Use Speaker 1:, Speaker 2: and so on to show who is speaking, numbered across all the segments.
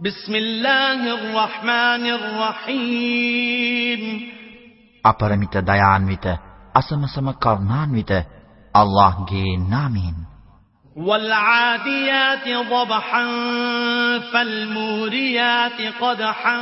Speaker 1: بسم الله الرحمن الرحيم
Speaker 2: අපරමිත දයාන්විත අසමසම කරුණාන්විත අල්ලාහ්ගේ නාමයෙන්
Speaker 1: والعاديات ضبحا فالموريات قدحا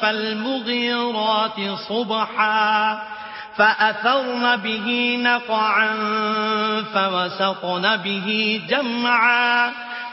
Speaker 1: فالمغيرات صبحا فأثرن به نقعا فوسطن به جمعا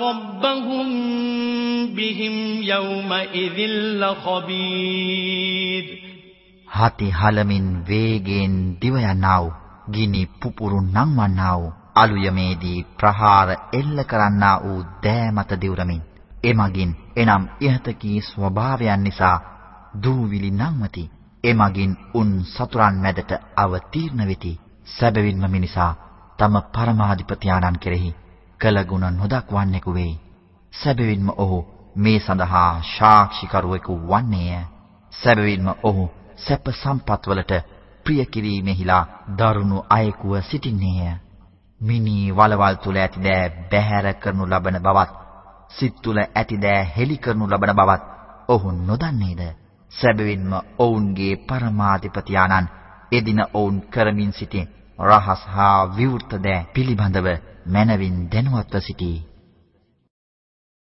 Speaker 1: ربهم بهم يومئذ لخبير
Speaker 2: හති හලමින් වේගෙන් දිව යනා වූ ගිනි පුපුරු නංවන්නා වූ අලුයමේදී ප්‍රහාර එල්ල කරන්නා වූ දෑ මත දිවුරමින් එමගින් එනම් ඉහතකී ස්වභාවයන් නිසා දූවිලි නංවති එමගින් උන් සතුරන් මැදට අවතීර්ණ වෙති සැබවින්ම මිනිසා තම පරමාධිපති ආනන් කෙරෙහි කළ ගුණ නොදක්වන්නෙකු වෙයි. සැබවින්ම ඔහු මේ සඳහා සාක්ෂිකරුවෙකු වන්නේය. සැබවින්ම ඔහු සැප සම්පත් වලට ප්‍රිය කිරීමෙහිලා දරුණු අයෙකුව සිටින්නේය. මිනි වලවල් තුල ඇති දෑ බැහැර කරනු ලබන බවත්, සිත් තුල ඇති දෑ හෙලි කරනු ලබන බවත් ඔහු නොදන්නේද? සැබවින්ම ඔවුන්ගේ පරමාධිපති ආනන් එදින ඔවුන් කරමින් සිටින රහස් හා විවෘත දෑ පිළිබඳව මනවින් දැනුවත්ව සිටී.